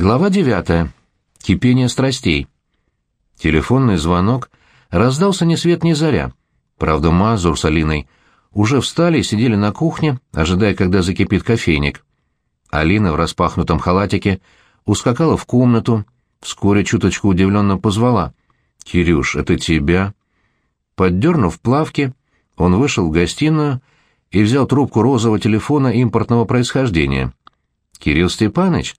Глава девятая. Кипение страстей. Телефонный звонок раздался ни свет ни заря. Правда, Мазур с Алиной уже встали и сидели на кухне, ожидая, когда закипит кофейник. Алина в распахнутом халатике ускакала в комнату, вскоре чуточку удивленно позвала. «Кирюш, это тебя?» Поддернув плавки, он вышел в гостиную и взял трубку розового телефона импортного происхождения. «Кирилл Степаныч?»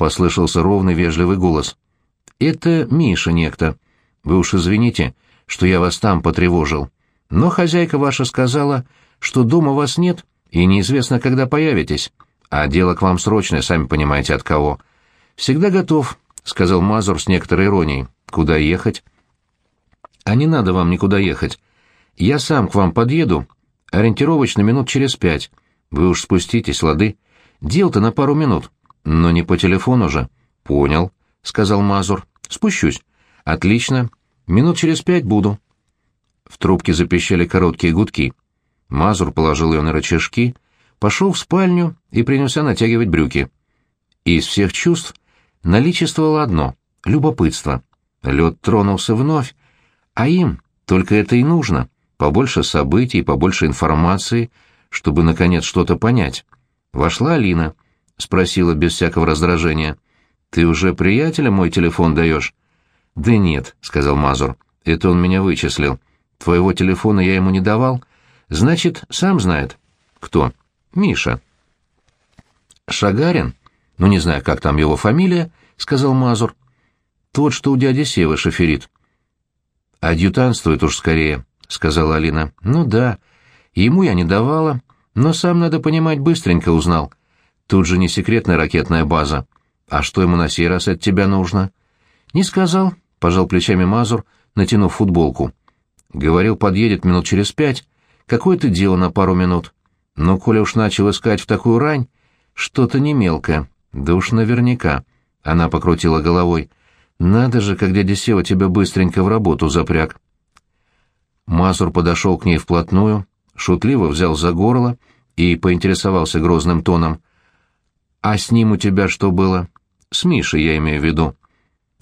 Послышался ровный вежливый голос. «Это Миша некто. Вы уж извините, что я вас там потревожил. Но хозяйка ваша сказала, что дома вас нет и неизвестно, когда появитесь. А дело к вам срочное, сами понимаете, от кого. Всегда готов», — сказал Мазур с некоторой иронией. «Куда ехать?» «А не надо вам никуда ехать. Я сам к вам подъеду, ориентировочно минут через пять. Вы уж спуститесь, лады. Дел-то на пару минут». Но не по телефону же. Понял, сказал Мазур. Спущусь. Отлично. Минут через пять буду. В трубке запищали короткие гудки. Мазур положил ее на рычажки, пошел в спальню и принялся натягивать брюки. Из всех чувств наличествовало одно — любопытство. Лед тронулся вновь, а им только это и нужно — побольше событий, побольше информации, чтобы, наконец, что-то понять. Вошла Алина —— спросила без всякого раздражения. «Ты уже приятеля мой телефон даешь?» «Да нет», — сказал Мазур. «Это он меня вычислил. Твоего телефона я ему не давал. Значит, сам знает». «Кто?» «Миша». «Шагарин? Ну, не знаю, как там его фамилия», — сказал Мазур. «Тот, что у дяди Севы шоферит». «Адъютантствует уж скорее», — сказала Алина. «Ну да. Ему я не давала, но сам, надо понимать, быстренько узнал». Тут же не секретная ракетная база. А что ему на сей раз от тебя нужно? Не сказал, пожал плечами Мазур, натянув футболку. Говорил, подъедет минут через пять. Какое-то дело на пару минут. Но Коля уж начал искать в такую рань, что-то не мелкое. Да уж наверняка. Она покрутила головой. Надо же, как дядя Сева тебя быстренько в работу запряг. Мазур подошел к ней вплотную, шутливо взял за горло и поинтересовался грозным тоном. «А с ним у тебя что было?» «С Мишей, я имею в виду».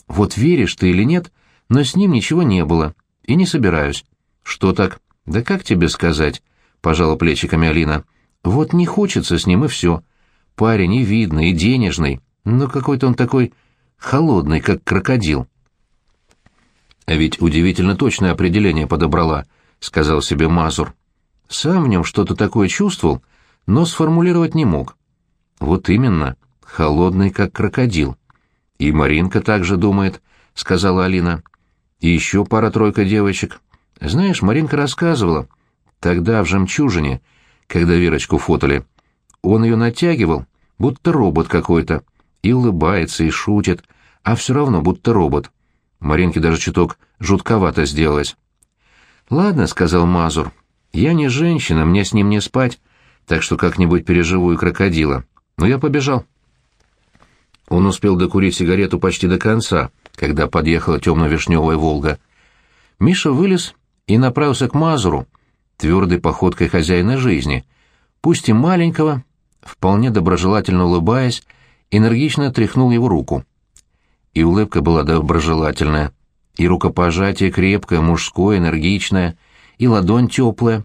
«Вот веришь ты или нет, но с ним ничего не было. И не собираюсь». «Что так?» «Да как тебе сказать?» — пожала плечиками Алина. «Вот не хочется с ним, и все. Парень и видный, и денежный, но какой-то он такой холодный, как крокодил». «А ведь удивительно точное определение подобрала», — сказал себе Мазур. Сам в нем что-то такое чувствовал, но сформулировать не мог. Вот именно, холодный, как крокодил. И Маринка также думает, сказала Алина. И еще пара-тройка девочек. Знаешь, Маринка рассказывала, тогда в «Жемчужине», когда Верочку фотали, он ее натягивал, будто робот какой-то, и улыбается, и шутит, а все равно будто робот. Маринке даже чуток жутковато сделалось. «Ладно», — сказал Мазур, — «я не женщина, мне с ним не спать, так что как-нибудь переживу и крокодила. Но я побежал. Он успел докурить сигарету почти до конца, когда подъехала темно-вишневая «Волга». Миша вылез и направился к Мазуру, твердой походкой хозяина жизни, пусть и маленького, вполне доброжелательно улыбаясь, энергично тряхнул его руку. И улыбка была доброжелательная, и рукопожатие крепкое, мужское, энергичное, и ладонь теплая,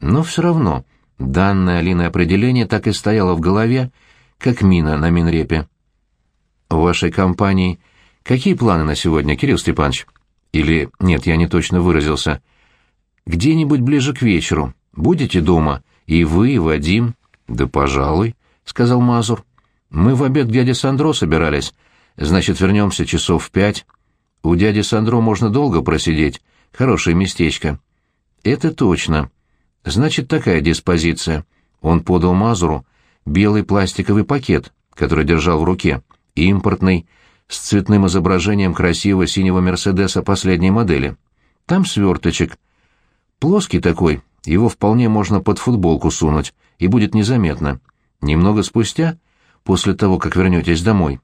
но все равно данное Алиной определение так и стояло в голове, как мина на минрепе. В вашей компании какие планы на сегодня, Кирилл Степанович? Или, нет, я не точно выразился. Где-нибудь ближе к вечеру. Будете дома? И вы, и Вадим? Да, пожалуй, — сказал Мазур. Мы в обед к дяде Сандро собирались. Значит, вернемся часов в пять. У дяди Сандро можно долго просидеть. Хорошее местечко. Это точно. Значит, такая диспозиция. Он подал Мазуру белый пластиковый пакет, который держал в руке, импортный, с цветным изображением красивого синего «Мерседеса» последней модели. Там сверточек. Плоский такой, его вполне можно под футболку сунуть, и будет незаметно. Немного спустя, после того, как вернетесь домой,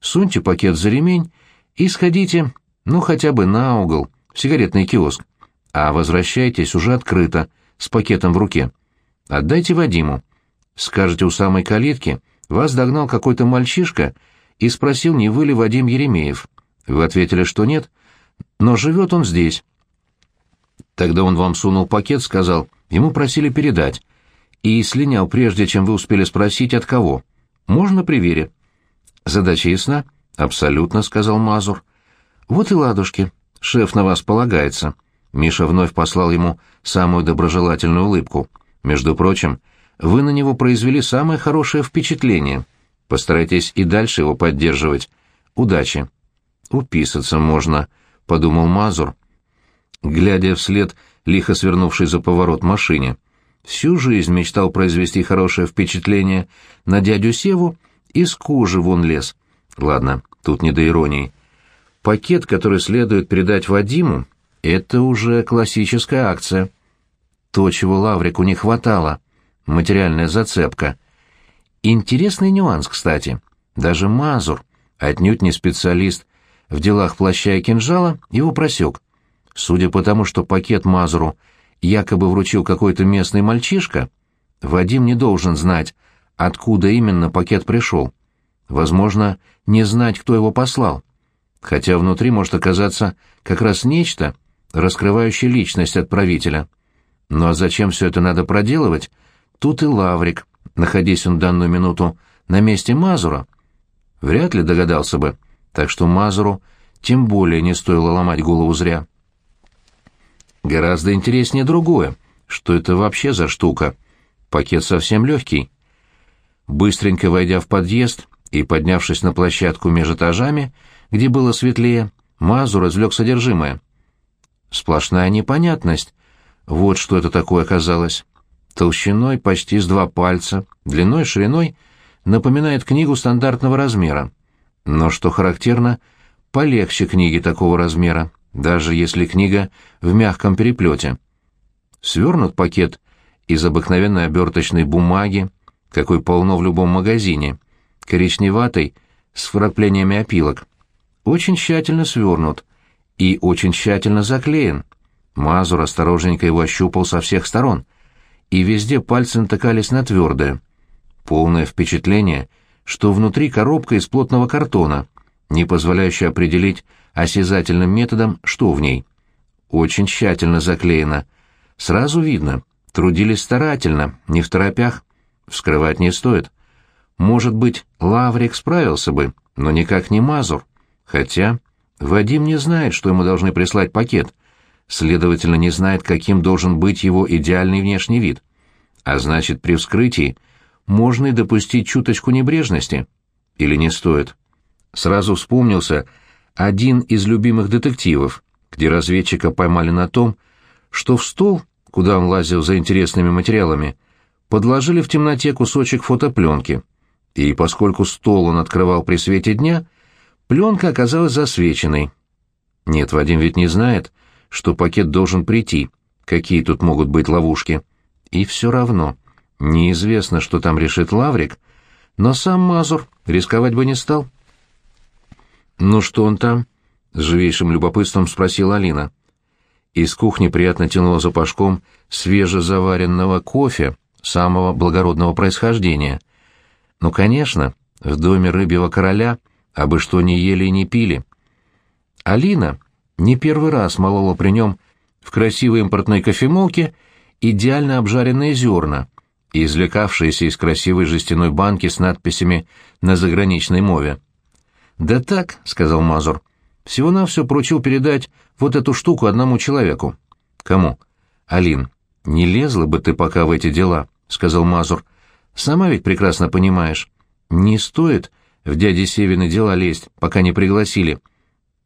суньте пакет за ремень и сходите, ну, хотя бы на угол, в сигаретный киоск, а возвращайтесь уже открыто, с пакетом в руке. Отдайте Вадиму. Скажете, у самой калитки вас догнал какой-то мальчишка и спросил, не вы ли Вадим Еремеев. Вы ответили, что нет, но живет он здесь. Тогда он вам сунул пакет, сказал, ему просили передать, и слинял, прежде чем вы успели спросить, от кого. Можно при вере. Задача ясна? Абсолютно, сказал Мазур. Вот и ладушки. Шеф на вас полагается. Миша вновь послал ему самую доброжелательную улыбку. Между прочим, вы на него произвели самое хорошее впечатление. Постарайтесь и дальше его поддерживать. Удачи. Уписаться можно, подумал Мазур, глядя вслед лихо свернувшей за поворот машине. Всю жизнь мечтал произвести хорошее впечатление на дядю Севу, из кожи вон лез. Ладно, тут не до иронии. Пакет, который следует передать Вадиму, это уже классическая акция. То, чего Лаврику не хватало. Материальная зацепка. Интересный нюанс, кстати. Даже Мазур, отнюдь не специалист в делах плаща и кинжала, его просек. Судя по тому, что пакет Мазуру якобы вручил какой-то местный мальчишка, Вадим не должен знать, откуда именно пакет пришел. Возможно, не знать, кто его послал. Хотя внутри может оказаться как раз нечто, раскрывающее личность отправителя. Ну а зачем все это надо проделывать? Тут и Лаврик, находясь он данную минуту на месте Мазура, вряд ли догадался бы, так что Мазуру тем более не стоило ломать голову зря. Гораздо интереснее другое. Что это вообще за штука? Пакет совсем легкий. Быстренько войдя в подъезд и поднявшись на площадку между этажами, где было светлее, Мазур извлек содержимое. Сплошная непонятность. Вот что это такое оказалось. Толщиной почти с два пальца, длиной шириной напоминает книгу стандартного размера. Но, что характерно, полегче книги такого размера даже если книга в мягком переплете. Свернут пакет из обыкновенной оберточной бумаги, какой полно в любом магазине, коричневатой, с вкраплениями опилок. Очень тщательно свернут и очень тщательно заклеен. Мазур осторожненько его ощупал со всех сторон, и везде пальцы натыкались на твердое. Полное впечатление, что внутри коробка из плотного картона, не позволяющая определить, осязательным методом, что в ней. Очень тщательно заклеено. Сразу видно, трудились старательно, не в торопях. Вскрывать не стоит. Может быть, Лаврик справился бы, но никак не Мазур. Хотя Вадим не знает, что ему должны прислать пакет. Следовательно, не знает, каким должен быть его идеальный внешний вид. А значит, при вскрытии можно и допустить чуточку небрежности. Или не стоит. Сразу вспомнился, один из любимых детективов, где разведчика поймали на том, что в стол, куда он лазил за интересными материалами, подложили в темноте кусочек фотопленки. И поскольку стол он открывал при свете дня, пленка оказалась засвеченной. Нет, Вадим ведь не знает, что пакет должен прийти, какие тут могут быть ловушки. И все равно, неизвестно, что там решит Лаврик, но сам Мазур рисковать бы не стал. «Ну что он там?» — с живейшим любопытством спросила Алина. Из кухни приятно тянуло запашком свежезаваренного кофе самого благородного происхождения. Ну, конечно, в доме рыбьего короля абы что не ели и не пили. Алина не первый раз молола при нем в красивой импортной кофемолке идеально обжаренные зерна, извлекавшиеся из красивой жестяной банки с надписями на заграничной мове. «Да так», — сказал Мазур. «Всего-навсего поручил передать вот эту штуку одному человеку». «Кому?» «Алин, не лезла бы ты пока в эти дела», — сказал Мазур. «Сама ведь прекрасно понимаешь. Не стоит в дяди Севины дела лезть, пока не пригласили.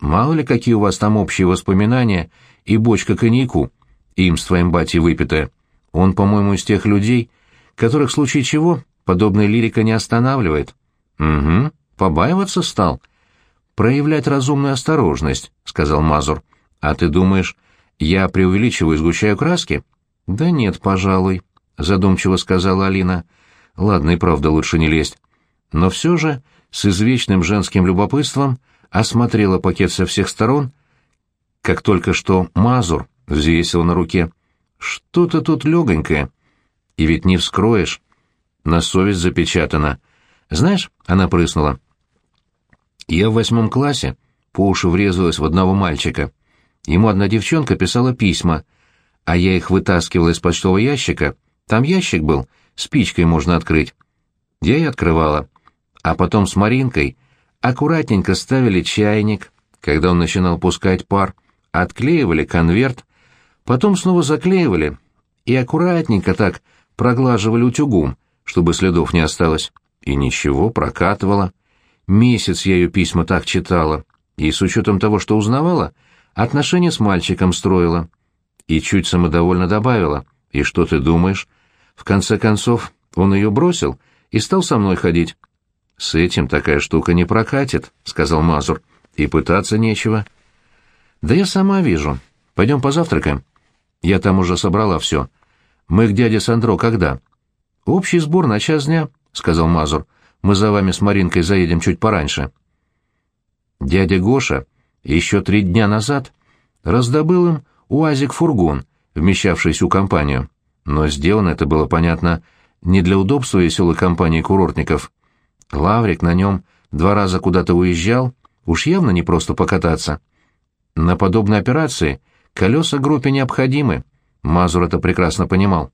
Мало ли какие у вас там общие воспоминания и бочка коньяку, им с твоим батей выпитая. Он, по-моему, из тех людей, которых в случае чего подобная лирика не останавливает». «Угу», Побаиваться стал? Проявлять разумную осторожность, сказал Мазур. А ты думаешь, я преувеличиваю и сгущаю краски? Да нет, пожалуй, задумчиво сказала Алина. Ладно, и правда лучше не лезть. Но все же с извечным женским любопытством осмотрела пакет со всех сторон, как только что Мазур взвесил на руке. Что-то тут легонькое. И ведь не вскроешь. На совесть запечатано. Знаешь, она прыснула. Я в восьмом классе по уши врезалась в одного мальчика. Ему одна девчонка писала письма, а я их вытаскивала из почтового ящика. Там ящик был, спичкой можно открыть. Я и открывала. А потом с Маринкой аккуратненько ставили чайник, когда он начинал пускать пар, отклеивали конверт, потом снова заклеивали и аккуратненько так проглаживали утюгом, чтобы следов не осталось. И ничего, прокатывала. Месяц я ее письма так читала, и с учетом того, что узнавала, отношения с мальчиком строила. И чуть самодовольно добавила. «И что ты думаешь?» В конце концов, он ее бросил и стал со мной ходить. «С этим такая штука не прокатит», — сказал Мазур. «И пытаться нечего». «Да я сама вижу. Пойдем позавтракаем». «Я там уже собрала все. Мы к дяде Сандро когда?» «Общий сбор на час дня», — сказал Мазур. «Мы за вами с Маринкой заедем чуть пораньше». Дядя Гоша еще три дня назад раздобыл им УАЗик-фургон, вмещавший всю компанию. Но сделано это было, понятно, не для удобства веселой компании курортников. Лаврик на нем два раза куда-то уезжал, уж явно не просто покататься. На подобной операции колеса группе необходимы, Мазур это прекрасно понимал.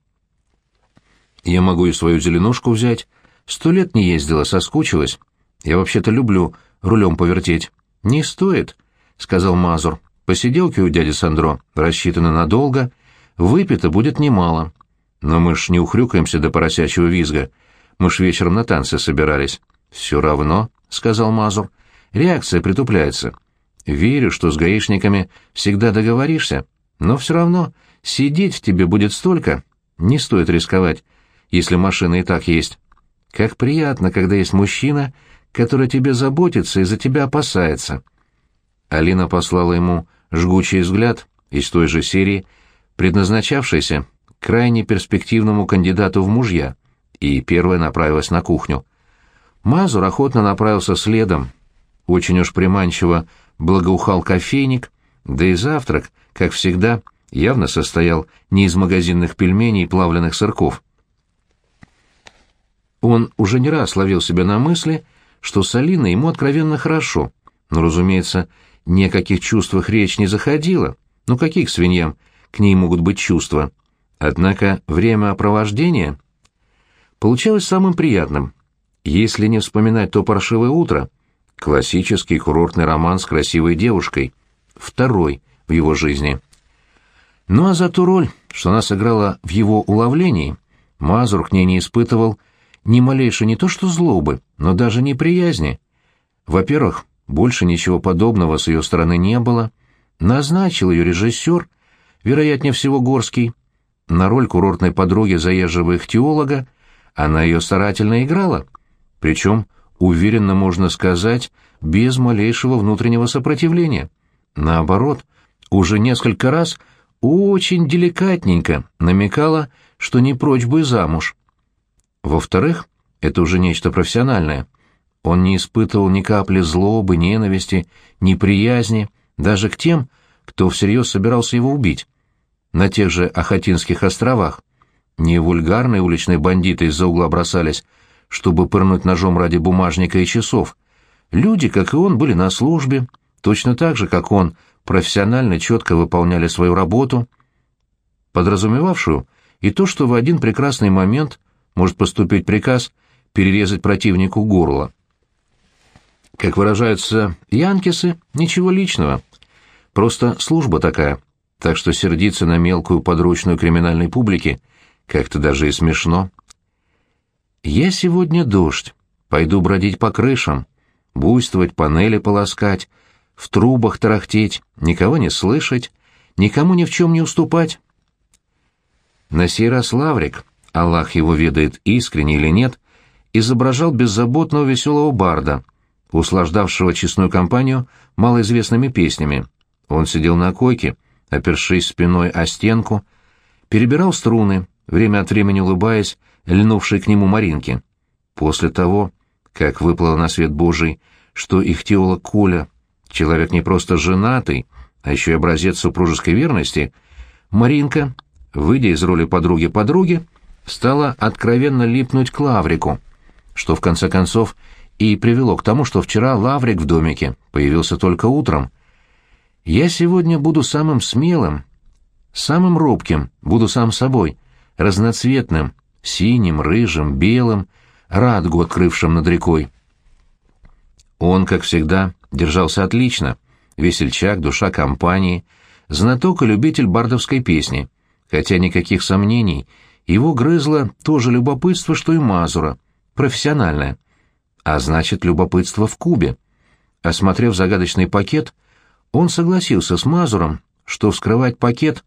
Я могу и свою зеленушку взять. Сто лет не ездила, соскучилась. Я вообще-то люблю рулем повертеть. Не стоит, — сказал Мазур. Посиделки у дяди Сандро рассчитаны надолго, выпито будет немало. Но мы ж не ухрюкаемся до поросячьего визга. Мы ж вечером на танцы собирались. Все равно, — сказал Мазур, — реакция притупляется. Верю, что с гаишниками всегда договоришься, но все равно сидеть в тебе будет столько, не стоит рисковать, если машина и так есть. Как приятно, когда есть мужчина, который тебе заботится и за тебя опасается. Алина послала ему жгучий взгляд из той же серии, предназначавшейся крайне перспективному кандидату в мужья, и первая направилась на кухню. Мазур охотно направился следом. Очень уж приманчиво благоухал кофейник, да и завтрак, как всегда, явно состоял не из магазинных пельменей и плавленных сырков. Он уже не раз ловил себя на мысли, что с Алиной ему откровенно хорошо, но, разумеется, ни о каких чувствах речь не заходила. Ну каких свиньям к ней могут быть чувства? Однако время опровождения получалось самым приятным. Если не вспоминать то паршивое утро, классический курортный роман с красивой девушкой, второй в его жизни. Ну а за ту роль, что она сыграла в его уловлении, Мазур к ней не испытывал ни малейшей не то что злобы, но даже неприязни. Во-первых, больше ничего подобного с ее стороны не было. Назначил ее режиссер, вероятнее всего Горский, на роль курортной подруги заезжего ихтиолога, она ее старательно играла. Причем, уверенно можно сказать, без малейшего внутреннего сопротивления. Наоборот, уже несколько раз очень деликатненько намекала, что не прочь бы замуж. Во-вторых, это уже нечто профессиональное. Он не испытывал ни капли злобы, ненависти, неприязни, даже к тем, кто всерьез собирался его убить. На тех же Ахатинских островах не вульгарные уличные бандиты из-за угла бросались, чтобы пырнуть ножом ради бумажника и часов. Люди, как и он, были на службе, точно так же, как он, профессионально четко выполняли свою работу, подразумевавшую и то, что в один прекрасный момент может поступить приказ перерезать противнику горло. Как выражаются янкисы, ничего личного. Просто служба такая. Так что сердиться на мелкую подручную криминальной публике как-то даже и смешно. Я сегодня дождь. Пойду бродить по крышам, буйствовать, панели полоскать, в трубах тарахтеть, никого не слышать, никому ни в чем не уступать. На сей раз Лаврик Аллах его ведает, искренне или нет, изображал беззаботного веселого барда, услаждавшего честную компанию малоизвестными песнями. Он сидел на койке, опершись спиной о стенку, перебирал струны, время от времени улыбаясь, льнувшей к нему Маринке. После того, как выплыло на свет Божий, что их теолог Коля, человек не просто женатый, а еще и образец супружеской верности, Маринка, выйдя из роли подруги-подруги, стала откровенно липнуть к Лаврику, что в конце концов и привело к тому, что вчера Лаврик в домике появился только утром. Я сегодня буду самым смелым, самым робким, буду сам собой, разноцветным, синим, рыжим, белым, радугу открывшим над рекой. Он, как всегда, держался отлично, весельчак, душа компании, знаток и любитель бардовской песни, хотя никаких сомнений, его грызло то же любопытство, что и Мазура, профессиональное. А значит, любопытство в кубе. Осмотрев загадочный пакет, он согласился с Мазуром, что вскрывать пакет,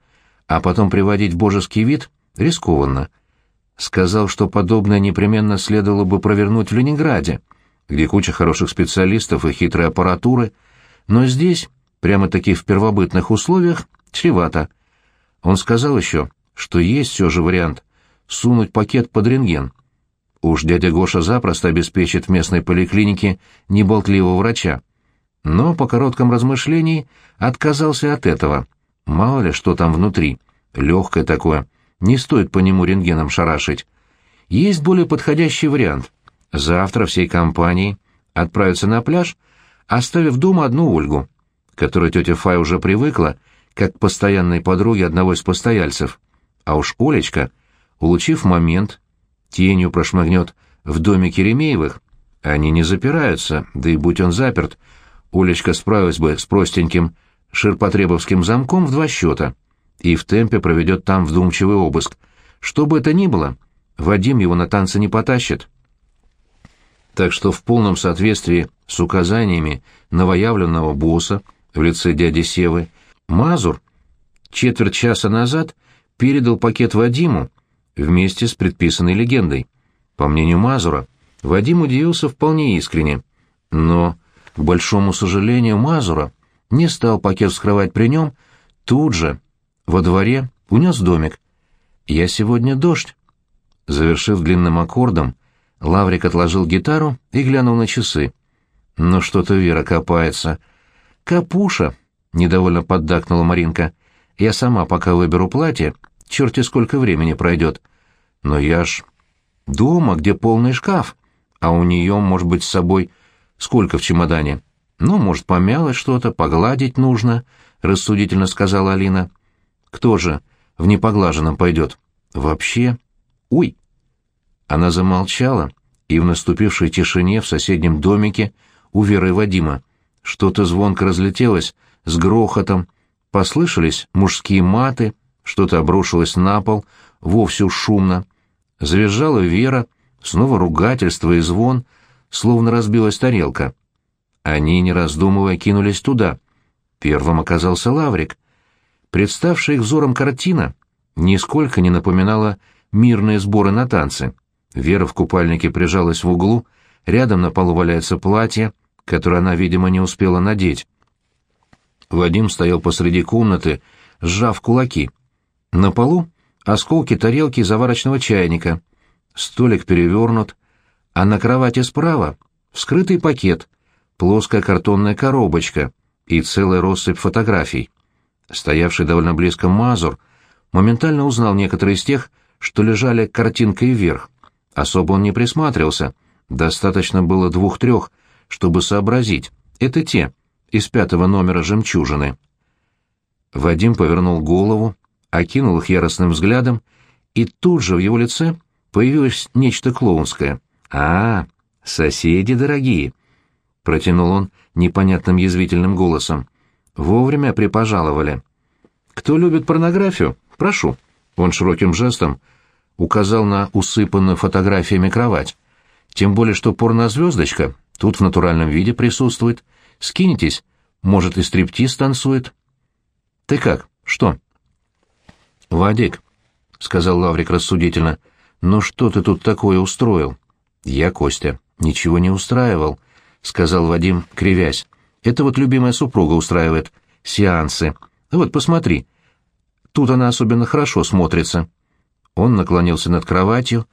а потом приводить божеский вид, рискованно. Сказал, что подобное непременно следовало бы провернуть в Ленинграде, где куча хороших специалистов и хитрой аппаратуры, но здесь, прямо-таки в первобытных условиях, чревато. Он сказал еще, что есть все же вариант — сунуть пакет под рентген. Уж дядя Гоша запросто обеспечит в местной поликлинике неболтливого врача. Но по коротком размышлении отказался от этого. Мало ли, что там внутри. Легкое такое. Не стоит по нему рентгеном шарашить. Есть более подходящий вариант. Завтра всей компанией отправиться на пляж, оставив дома одну Ольгу, которой тетя Фай уже привыкла, как к постоянной подруге одного из постояльцев. А уж Олечка, улучив момент, тенью прошмыгнет в доме Керемеевых. Они не запираются, да и будь он заперт, Олечка справилась бы с простеньким ширпотребовским замком в два счета и в темпе проведет там вдумчивый обыск. Что бы это ни было, Вадим его на танцы не потащит. Так что в полном соответствии с указаниями новоявленного босса в лице дяди Севы, Мазур четверть часа назад передал пакет Вадиму вместе с предписанной легендой. По мнению Мазура, Вадим удивился вполне искренне, но, к большому сожалению Мазура, не стал пакет вскрывать при нем, тут же, во дворе, унес домик. «Я сегодня дождь». Завершив длинным аккордом, Лаврик отложил гитару и глянул на часы. «Ну что-то Вера копается». «Капуша!» — недовольно поддакнула Маринка. «Я сама пока выберу платье, черти сколько времени пройдет. Но я ж дома, где полный шкаф, а у нее, может быть, с собой сколько в чемодане? Ну, может, помялось что-то, погладить нужно», — рассудительно сказала Алина. «Кто же в непоглаженном пойдет? Вообще? Уй!» Она замолчала, и в наступившей тишине в соседнем домике у Веры Вадима что-то звонко разлетелось с грохотом, послышались мужские маты, что-то обрушилось на пол, вовсю шумно. Завизжала Вера, снова ругательство и звон, словно разбилась тарелка. Они, не раздумывая, кинулись туда. Первым оказался Лаврик. Представшая их взором картина нисколько не напоминала мирные сборы на танцы. Вера в купальнике прижалась в углу, рядом на полу валяется платье, которое она, видимо, не успела надеть. Вадим стоял посреди комнаты, сжав кулаки. На полу осколки тарелки заварочного чайника. Столик перевернут, а на кровати справа вскрытый пакет, плоская картонная коробочка и целая россыпь фотографий. Стоявший довольно близко Мазур моментально узнал некоторые из тех, что лежали картинкой вверх. Особо он не присматривался. Достаточно было двух-трех, чтобы сообразить. Это те, из пятого номера «Жемчужины». Вадим повернул голову, окинул их яростным взглядом, и тут же в его лице появилось нечто клоунское. «А, соседи дорогие!» — протянул он непонятным язвительным голосом. «Вовремя припожаловали. Кто любит порнографию? Прошу». Он широким жестом указал на усыпанную фотографиями кровать. Тем более, что порнозвездочка тут в натуральном виде присутствует. Скинетесь, может, и стриптиз танцует. Ты как? Что? Вадик, — сказал Лаврик рассудительно, — ну что ты тут такое устроил? Я, Костя, ничего не устраивал, — сказал Вадим, кривясь. Это вот любимая супруга устраивает. Сеансы. Вот, посмотри. Тут она особенно хорошо смотрится. Он наклонился над кроватью,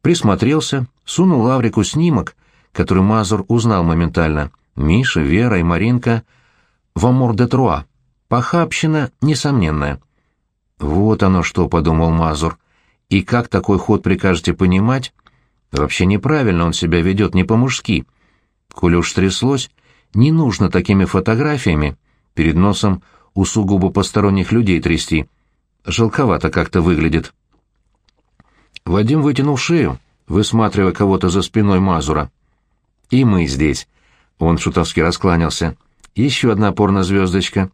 присмотрелся, сунул Лаврику снимок, который Мазур узнал моментально. Миша, Вера и Маринка в Амур де Труа. Похабщина несомненная. «Вот оно что», — подумал Мазур. «И как такой ход прикажете понимать? Вообще неправильно он себя ведет, не по-мужски. Коли уж тряслось, не нужно такими фотографиями перед носом у сугубо посторонних людей трясти. Жалковато как-то выглядит. Вадим вытянул шею, высматривая кого-то за спиной Мазура. «И мы здесь», — он шутовски раскланялся. «Еще одна порнозвездочка.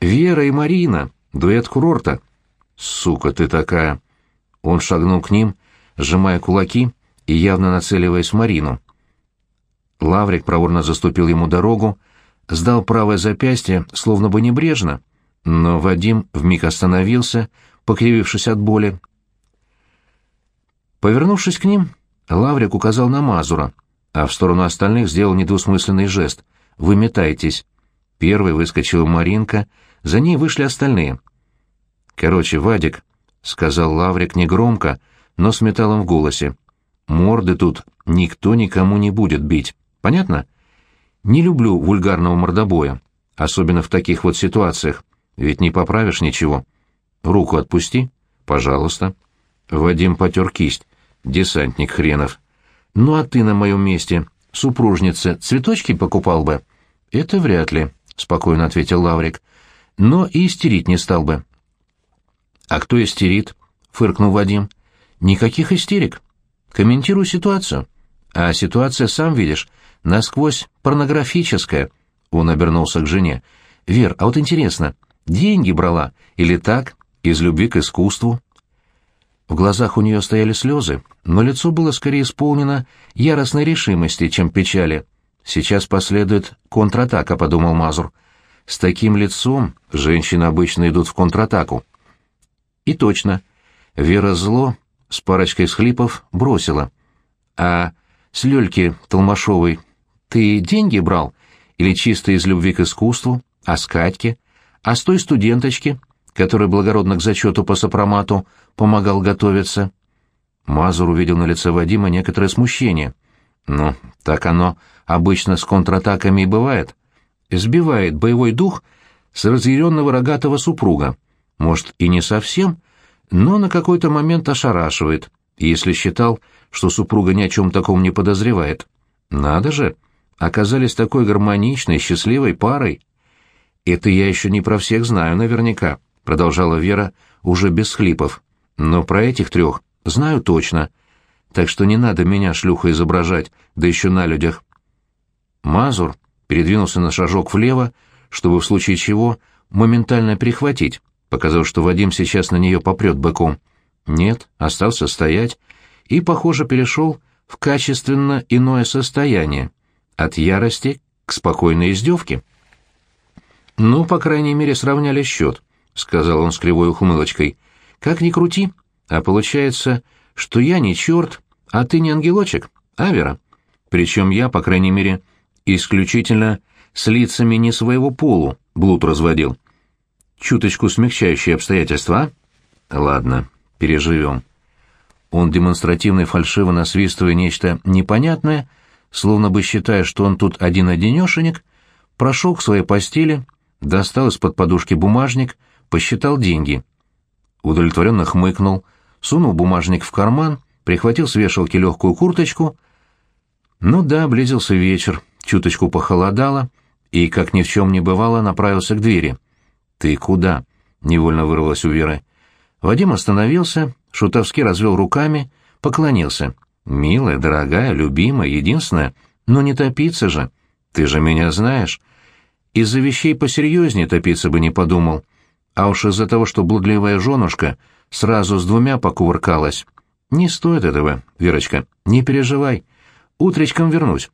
Вера и Марина, дуэт курорта». «Сука ты такая!» Он шагнул к ним, сжимая кулаки и явно нацеливаясь в Марину. Лаврик проворно заступил ему дорогу, сдал правое запястье, словно бы небрежно, но Вадим вмиг остановился, покривившись от боли. Повернувшись к ним, Лаврик указал на Мазура, а в сторону остальных сделал недвусмысленный жест. «Вы метаетесь». Первой выскочила Маринка, за ней вышли остальные. «Короче, Вадик», — сказал Лаврик негромко, но с металлом в голосе, — «морды тут никто никому не будет бить. Понятно? Не люблю вульгарного мордобоя, особенно в таких вот ситуациях, ведь не поправишь ничего. Руку отпусти, пожалуйста». Вадим потер кисть. «Десантник хренов». «Ну а ты на моем месте, супружница, цветочки покупал бы?» «Это вряд ли», — спокойно ответил Лаврик. «Но и истерить не стал бы». «А кто истерит?» — фыркнул Вадим. «Никаких истерик. Комментирую ситуацию. А ситуация, сам видишь, насквозь порнографическая». Он обернулся к жене. «Вер, а вот интересно, деньги брала или так, из любви к искусству?» В глазах у нее стояли слезы, но лицо было скорее исполнено яростной решимости, чем печали. «Сейчас последует контратака», — подумал Мазур. «С таким лицом женщины обычно идут в контратаку». И точно. Вера зло с парочкой схлипов бросила. А с Лёльки Толмашовой ты деньги брал? Или чисто из любви к искусству? А с Катьки? А с той студенточки, которая благородно к зачету по сопромату помогал готовиться? Мазур увидел на лице Вадима некоторое смущение. Ну, так оно обычно с контратаками и бывает. Сбивает боевой дух с разъяренного рогатого супруга может, и не совсем, но на какой-то момент ошарашивает, если считал, что супруга ни о чем таком не подозревает. Надо же, оказались такой гармоничной, счастливой парой. Это я еще не про всех знаю наверняка, продолжала Вера уже без хлипов. Но про этих трех знаю точно. Так что не надо меня шлюха изображать, да еще на людях. Мазур передвинулся на шажок влево, чтобы в случае чего моментально перехватить показал, что Вадим сейчас на нее попрет быком. Нет, остался стоять и, похоже, перешел в качественно иное состояние, от ярости к спокойной издевке. «Ну, по крайней мере, сравняли счет», — сказал он с кривой ухмылочкой. «Как ни крути, а получается, что я не черт, а ты не ангелочек, Авера. Причем я, по крайней мере, исключительно с лицами не своего полу блуд разводил чуточку смягчающие обстоятельства, а? Ладно, переживем. Он демонстративно и фальшиво насвистывая нечто непонятное, словно бы считая, что он тут один-одинешенек, прошел к своей постели, достал из-под подушки бумажник, посчитал деньги. Удовлетворенно хмыкнул, сунул бумажник в карман, прихватил с вешалки легкую курточку. Ну да, близился вечер, чуточку похолодало, и, как ни в чем не бывало, направился к двери. «Ты куда?» — невольно вырвалось у Веры. Вадим остановился, шутовски развел руками, поклонился. «Милая, дорогая, любимая, единственная, но не топиться же. Ты же меня знаешь. Из-за вещей посерьезнее топиться бы не подумал. А уж из-за того, что блудливая женушка сразу с двумя покувыркалась. Не стоит этого, Верочка, не переживай. Утречком вернусь.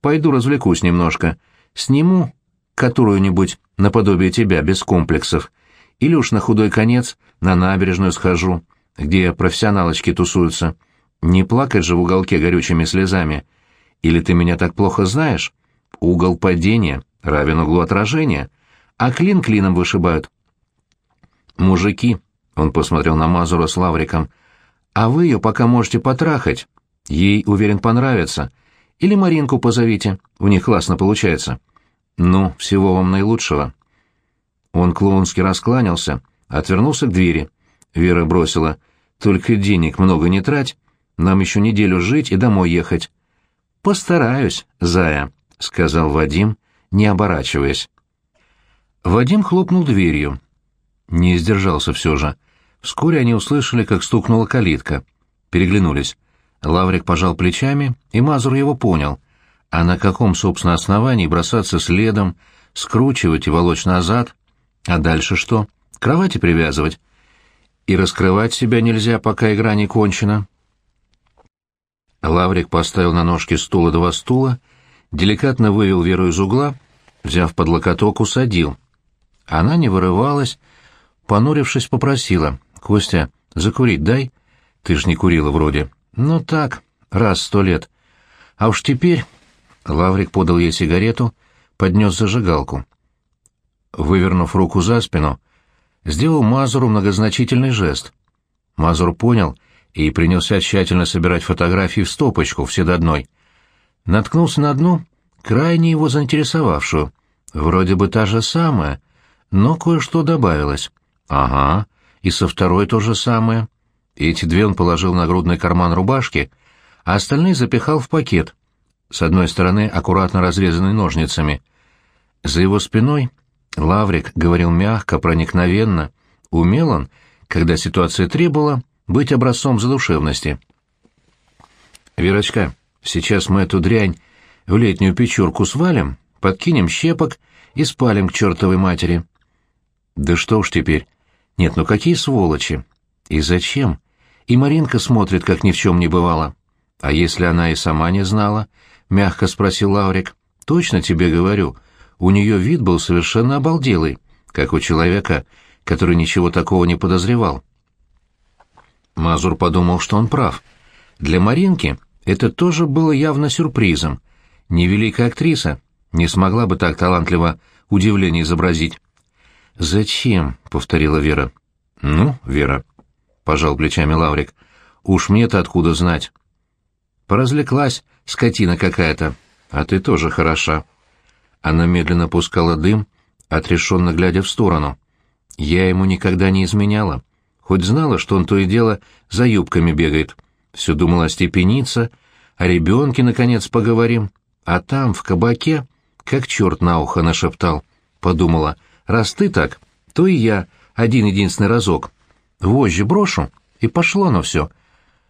Пойду развлекусь немножко. Сниму которую-нибудь наподобие тебя, без комплексов, или уж на худой конец на набережную схожу, где профессионалочки тусуются. Не плакать же в уголке горючими слезами. Или ты меня так плохо знаешь? Угол падения равен углу отражения, а клин клином вышибают. Мужики, он посмотрел на Мазура с Лавриком, а вы ее пока можете потрахать. Ей, уверен, понравится. Или Маринку позовите, у них классно получается. «Ну, всего вам наилучшего». Он клоунски раскланялся, отвернулся к двери. Вера бросила. «Только денег много не трать, нам еще неделю жить и домой ехать». «Постараюсь, зая», — сказал Вадим, не оборачиваясь. Вадим хлопнул дверью. Не сдержался все же. Вскоре они услышали, как стукнула калитка. Переглянулись. Лаврик пожал плечами, и Мазур его понял. А на каком, собственно, основании бросаться следом, скручивать и волочь назад? А дальше что? Кровати привязывать? И раскрывать себя нельзя, пока игра не кончена. Лаврик поставил на ножки стула два стула, деликатно вывел Веру из угла, взяв под локоток, усадил. Она не вырывалась, понурившись, попросила. «Костя, закурить дай?» «Ты ж не курила вроде». «Ну так, раз сто лет. А уж теперь...» Лаврик подал ей сигарету, поднес зажигалку. Вывернув руку за спину, сделал Мазуру многозначительный жест. Мазур понял и принялся тщательно собирать фотографии в стопочку, все до одной. Наткнулся на одну, крайне его заинтересовавшую. Вроде бы та же самая, но кое-что добавилось. Ага, и со второй то же самое. Эти две он положил на грудный карман рубашки, а остальные запихал в пакет, с одной стороны аккуратно разрезанный ножницами. За его спиной Лаврик говорил мягко, проникновенно. Умел он, когда ситуация требовала, быть образцом задушевности. «Верочка, сейчас мы эту дрянь в летнюю печурку свалим, подкинем щепок и спалим к чертовой матери». «Да что уж теперь. Нет, ну какие сволочи! И зачем? И Маринка смотрит, как ни в чем не бывало. А если она и сама не знала?» — мягко спросил Лаврик. «Точно тебе говорю» у нее вид был совершенно обалделый, как у человека, который ничего такого не подозревал. Мазур подумал, что он прав. Для Маринки это тоже было явно сюрпризом. Невеликая актриса не смогла бы так талантливо удивление изобразить. «Зачем?» — повторила Вера. «Ну, Вера», — пожал плечами Лаврик, — «уж мне-то откуда знать?» «Поразвлеклась, скотина какая-то, а ты тоже хороша». Она медленно пускала дым, отрешенно глядя в сторону. Я ему никогда не изменяла. Хоть знала, что он то и дело за юбками бегает. Все думала степениться, о ребенке, наконец, поговорим. А там, в кабаке, как черт на ухо нашептал. Подумала, раз ты так, то и я один-единственный разок. Вожжи брошу, и пошло оно все.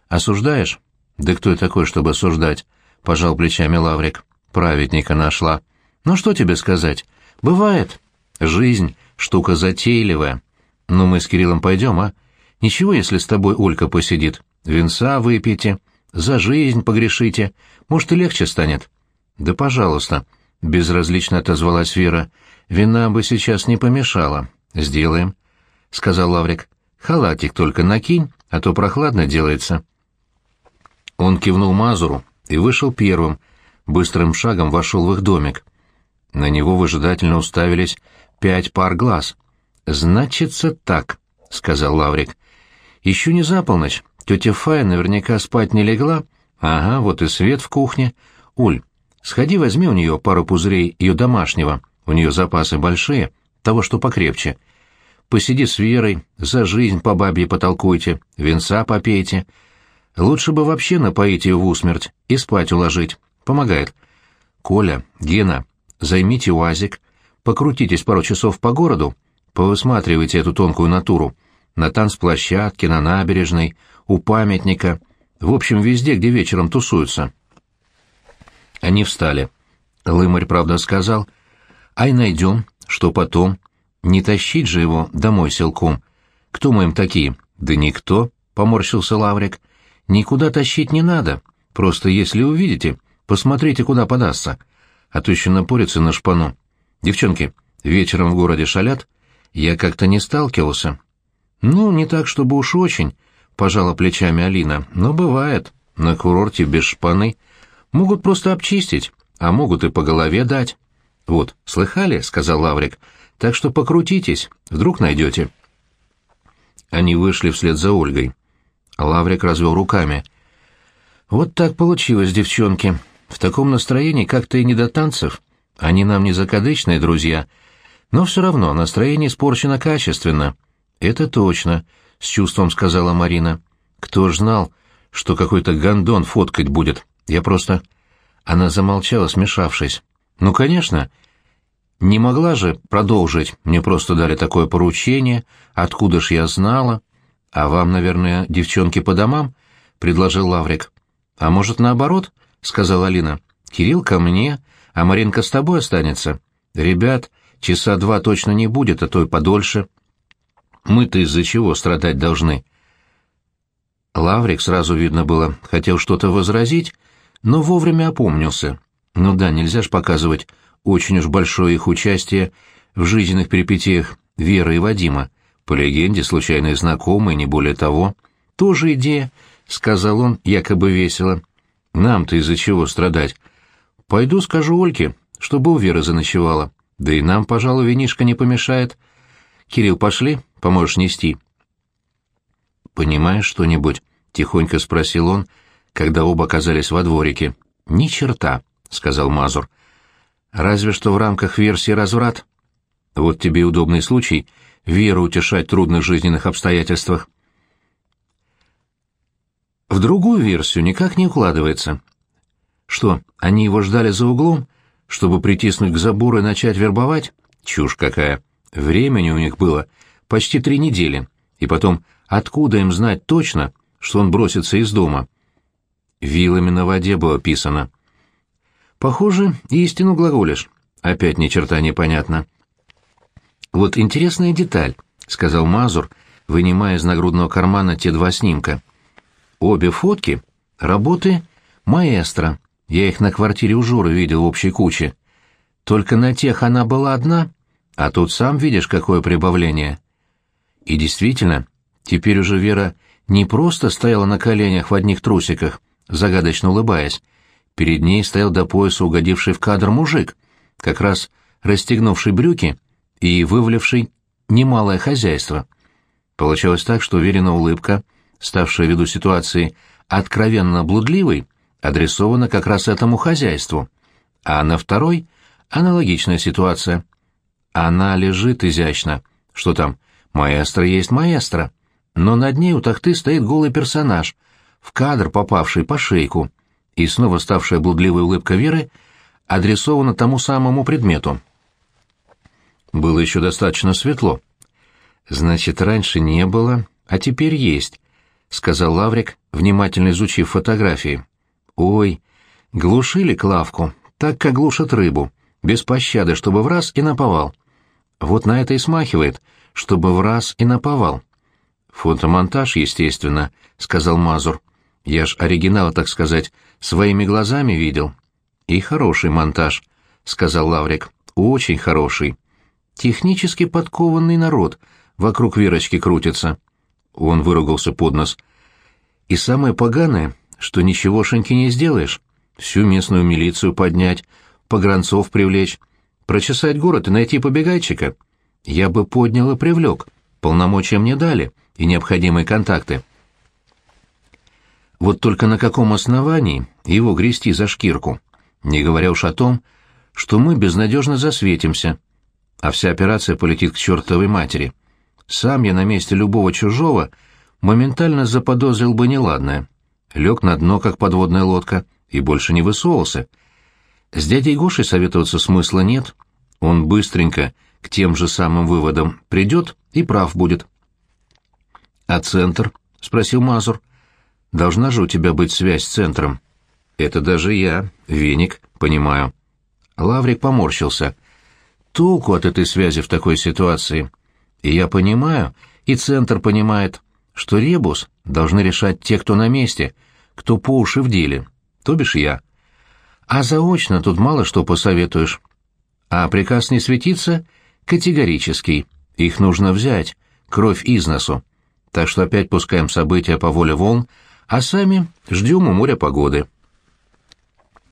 Осуждаешь? Да кто я такой, чтобы осуждать? Пожал плечами Лаврик. Праведника нашла. Ну что тебе сказать? Бывает. Жизнь — штука затейливая. Ну мы с Кириллом пойдем, а? Ничего, если с тобой Олька посидит. Винца выпейте, за жизнь погрешите. Может, и легче станет. Да пожалуйста, — безразлично отозвалась Вера. Вина бы сейчас не помешала. Сделаем, — сказал Лаврик. Халатик только накинь, а то прохладно делается. Он кивнул Мазуру и вышел первым, быстрым шагом вошел в их домик. На него выжидательно уставились пять пар глаз. «Значится так», — сказал Лаврик. «Еще не за полночь. Тетя Фая наверняка спать не легла. Ага, вот и свет в кухне. Уль, сходи возьми у нее пару пузырей ее домашнего. У нее запасы большие, того, что покрепче. Посиди с Верой, за жизнь по бабье потолкуйте, венца попейте. Лучше бы вообще напоить ее в усмерть и спать уложить. Помогает. Коля, Гена, займите УАЗик, покрутитесь пару часов по городу, повысматривайте эту тонкую натуру. На танцплощадке, на набережной, у памятника, в общем, везде, где вечером тусуются. Они встали. Лымарь, правда, сказал, «Ай, найдем, что потом? Не тащить же его домой силком. Кто мы им такие?» «Да никто», — поморщился Лаврик. «Никуда тащить не надо. Просто если увидите, посмотрите, куда подастся а то еще напорится на шпану. Девчонки, вечером в городе шалят? Я как-то не сталкивался. Ну, не так, чтобы уж очень, — пожала плечами Алина, — но бывает. На курорте без шпаны. Могут просто обчистить, а могут и по голове дать. Вот, слыхали, — сказал Лаврик, — так что покрутитесь, вдруг найдете. Они вышли вслед за Ольгой. Лаврик развел руками. Вот так получилось, девчонки. В таком настроении как-то и не до танцев. Они нам не закадычные друзья. Но все равно настроение испорчено качественно. Это точно, — с чувством сказала Марина. Кто ж знал, что какой-то гондон фоткать будет? Я просто... Она замолчала, смешавшись. «Ну, конечно. Не могла же продолжить. Мне просто дали такое поручение. Откуда ж я знала? А вам, наверное, девчонки по домам?» — предложил Лаврик. «А может, наоборот?» — сказала Алина. «Кирилл ко мне, а Маринка с тобой останется. Ребят, часа два точно не будет, а то и подольше. Мы-то из-за чего страдать должны?» Лаврик, сразу видно было, хотел что-то возразить, но вовремя опомнился. Ну да, нельзя ж показывать очень уж большое их участие в жизненных перипетиях Веры и Вадима. По легенде, случайные знакомые, не более того. «Тоже идея», — сказал он, якобы весело. «Нам-то из-за чего страдать? Пойду скажу Ольке, чтобы у Веры заночевала. Да и нам, пожалуй, винишка не помешает. Кирилл, пошли, поможешь нести». «Понимаешь что-нибудь?» — тихонько спросил он, когда оба оказались во дворике. «Ни черта», — сказал Мазур. «Разве что в рамках версии разврат. Вот тебе удобный случай веру утешать в трудных жизненных обстоятельствах». В другую версию никак не укладывается. Что, они его ждали за углом, чтобы притиснуть к забору и начать вербовать? Чушь какая. Времени у них было почти три недели. И потом Откуда им знать точно, что он бросится из дома? Вилами на воде было писано. Похоже, истину глаголишь. Опять ни черта непонятно. Вот интересная деталь, — сказал Мазур, вынимая из нагрудного кармана те два снимка. Обе фотки — работы маэстро. Я их на квартире у Журы видел в общей куче. Только на тех она была одна, а тут сам видишь, какое прибавление. И действительно, Теперь уже Вера не просто стояла на коленях в одних трусиках, загадочно улыбаясь. Перед ней стоял до пояса угодивший в кадр мужик, как раз расстегнувший брюки и вываливший немалое хозяйство. Получалось так, что Верина улыбка, ставшая ввиду ситуации откровенно блудливой, адресована как раз этому хозяйству. А на второй — аналогичная ситуация. Она лежит изящно. Что там? Маэстро есть маэстро но над ней у тахты стоит голый персонаж, в кадр попавший по шейку, и снова ставшая блудливой улыбка Веры адресована тому самому предмету. Было еще достаточно светло. «Значит, раньше не было, а теперь есть», — сказал Лаврик, внимательно изучив фотографии. «Ой, глушили Клавку, так как глушат рыбу, без пощады, чтобы в раз и наповал. Вот на это и смахивает, чтобы в раз и наповал». «Фотомонтаж, естественно», — сказал Мазур. «Я ж оригинал, так сказать, своими глазами видел». «И хороший монтаж», — сказал Лаврик. «Очень хороший. Технически подкованный народ вокруг Верочки крутится». Он выругался под нос. «И самое поганое, что ничегошеньки не сделаешь. Всю местную милицию поднять, погранцов привлечь, прочесать город и найти побегайчика. Я бы поднял и привлек, полномочия мне дали» и необходимые контакты. Вот только на каком основании его грести за шкирку, не говоря уж о том, что мы безнадежно засветимся, а вся операция полетит к чертовой матери. Сам я на месте любого чужого моментально заподозрил бы неладное. Лег на дно, как подводная лодка, и больше не высовывался. С дядей Гошей советоваться смысла нет. Он быстренько к тем же самым выводам придет и прав будет. «А центр?» — спросил Мазур. «Должна же у тебя быть связь с центром». «Это даже я, веник, понимаю». Лаврик поморщился. «Толку от этой связи в такой ситуации. И я понимаю, и центр понимает, что ребус должны решать те, кто на месте, кто по уши в деле, то бишь я. А заочно тут мало что посоветуешь. А приказ не светиться категорический. Их нужно взять, кровь из носу так что опять пускаем события по воле волн, а сами ждем у моря погоды.